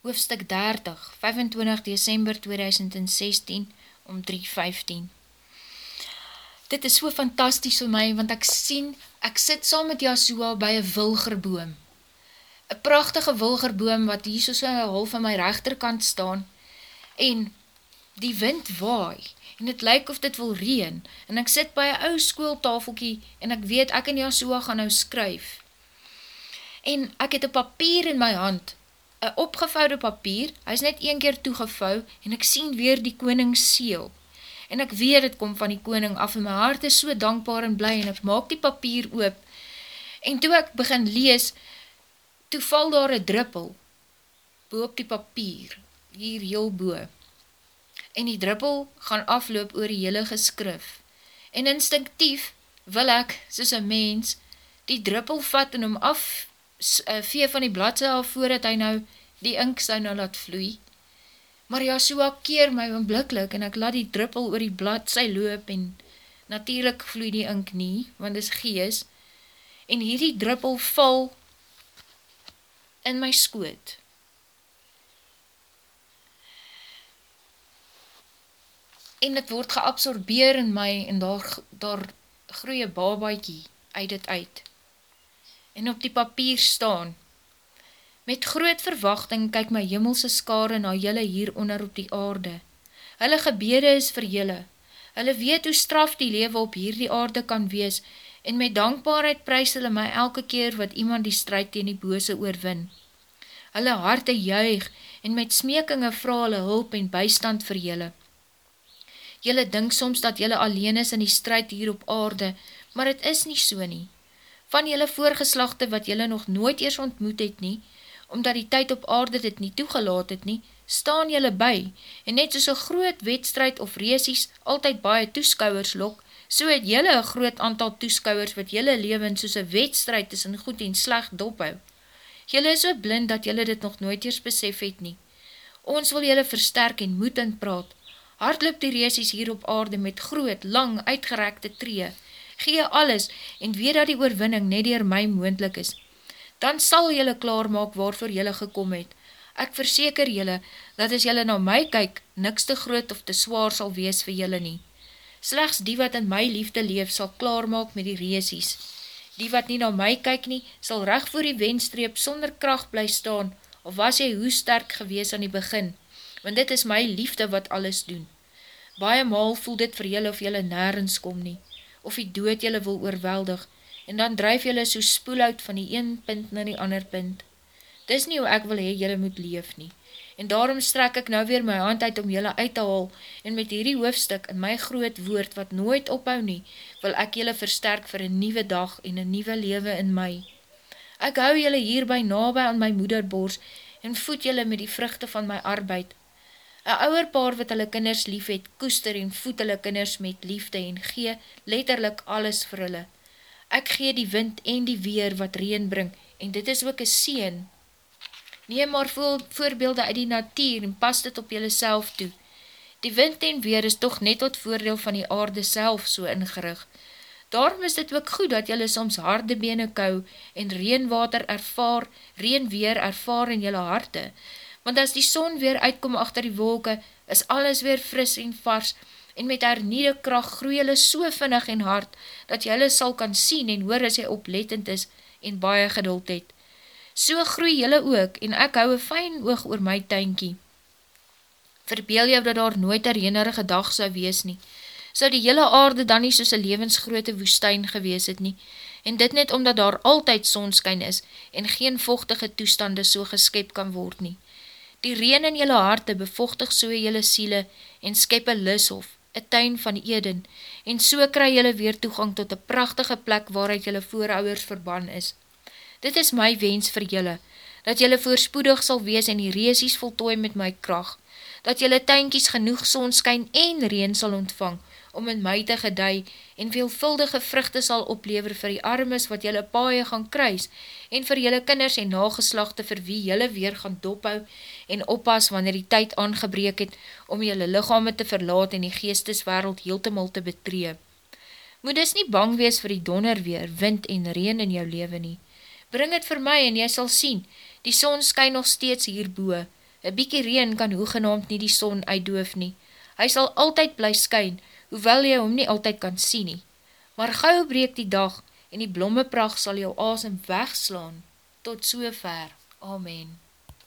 hoofstuk 30, 25 december 2016, om 3.15. Dit is so fantastisch vir my, want ek sien, ek sit saam met Yahshua by een wilgerboom. Een prachtige wilgerboom, wat hier so so half van my rechterkant staan, en die wind waai, en het lyk of dit wil reen, en ek sit by een ou skooltafelkie, en ek weet, ek en Yahshua gaan nou skryf. En ek het een papier in my hand, een opgevouwde papier, hy is net een keer toegevou, en ek sien weer die koning seel. En ek weet het kom van die koning af, en my hart is so dankbaar en bly, en ek maak die papier oop. En toe ek begin lees, toe val daar een druppel, boop die papier, hier heel boe. En die druppel gaan afloop oor die hele geskrif. En instinctief wil ek, soos een mens, die druppel vat en om af vee van die bladse af voordat hy nou die ink sy nou laat vloei. Maar Joshua keer my onblikkelijk en ek laat die druppel oor die blad sy loop en natuurlijk vloei die ink nie, want dis gees. En hierdie druppel val in my skoot. En het word geabsorbeer in my en daar, daar groeie babaikie uit dit uit en op die papier staan. Met groot verwachting kyk my jimmelse skare na jylle hieronder op die aarde. Hulle gebede is vir jylle. Hulle weet hoe straf die lewe op hierdie aarde kan wees en met dankbaarheid prijs hulle my elke keer wat iemand die strijd teen die bose oorwin. Hulle harte juig en met smekinge vraag hulle hulp en bystand vir jylle. Jylle dink soms dat jylle alleen is in die strijd hier op aarde, maar het is nie so nie van jylle voorgeslachte wat jylle nog nooit eers ontmoet het nie, omdat die tyd op aarde dit nie toegelaat het nie, staan jylle by, en net soos een groot wedstrijd of reesies altyd baie toeskouwers lok, so het jylle een groot aantal toeskouwers wat jylle leven soos een wedstrijd tussen goed en slecht dophou. Jylle is so blind dat jylle dit nog nooit eers besef het nie. Ons wil jylle versterk en moed in praat. Hardloop die reesies hier op aarde met groot, lang, uitgerekte tree, gee alles en weet dat die oorwinning net dier my moendlik is. Dan sal jylle klaarmaak waarvoor jylle gekom het. Ek verseker jylle, dat as jylle na my kyk, niks te groot of te zwaar sal wees vir jylle nie. Slechts die wat in my liefde leef, sal klaarmaak met die reesies. Die wat nie na my kyk nie, sal recht voor die wenstreep sonder kracht bly staan, of was jy hoe sterk gewees aan die begin, want dit is my liefde wat alles doen. Baie maal voel dit vir jylle of jylle nergens kom nie of die dood jylle wil oorweldig, en dan drijf jylle so spoel uit van die een punt na die ander punt. Dis nie hoe ek wil hee jylle moet leef nie, en daarom strek ek nou weer my hand uit om jylle uit te haal, en met hierdie hoofstuk in my groot woord wat nooit ophou nie, wil ek jylle versterk vir een nieuwe dag en een nieuwe lewe in my. Ek hou jylle hierby nabij aan my moederbors, en voed jylle met die vruchte van my arbeid, Een ouwer paar wat hulle kinders lief het, koester en voed hulle kinders met liefde en gee letterlik alles vir hulle. Ek gee die wind en die weer wat reen bring en dit is ook een seen. Neem maar voorbeelde uit die natuur en pas dit op jylle self toe. Die wind en weer is toch net tot voordeel van die aarde self so ingerig. Daarom is dit ook goed dat jylle soms harde bene kou en reenwater ervaar, reenweer ervaar in jylle harte, want as die son weer uitkom achter die wolke, is alles weer fris en vars, en met haar niede kracht groei hulle so vinnig en hard, dat jy hulle sal kan sien en hoor as hy oplettend is en baie geduld het. So groei julle ook, en ek hou een fijn oog oor my tuinkie. Verbeel jou dat daar nooit een renerige dag sou wees nie, sou die hele aarde dan nie soos een levensgrote woestijn gewees het nie, en dit net omdat daar altyd sonskyn is, en geen vochtige toestande so geskep kan word nie. Die reen in jylle harte bevochtig so jylle siele en skep een lushof, een tuin van Eden, en so kry jylle weer toegang tot een prachtige plek waaruit jylle voorouders verban is. Dit is my wens vir jylle, dat jylle voorspoedig sal wees en die reesies voltooi met my kracht, dat jylle tuinkies genoeg sonskyn en reen sal ontvang, om in my te gedei en veelvuldige vruchte sal oplever vir die armes wat jylle paaie gaan kruis en vir jylle kinders en nageslachte vir wie jylle weer gaan dophou en oppas wanneer die tyd aangebreek het om jylle lichame te verlaat en die geesteswereld heeltemal te betree. Moet dus nie bang wees vir die donder weer, wind en reen in jou leven nie. Bring het vir my en jy sal sien, die son skyn nog steeds hierboe, Een bykie reen kan hoegenaamd nie die son uitdoof nie. Hy sal altyd bly skyn, hoewel jy hom nie altyd kan sien nie. Maar gauw breek die dag en die blommepracht sal jou asem wegslaan. Tot so ver. Amen.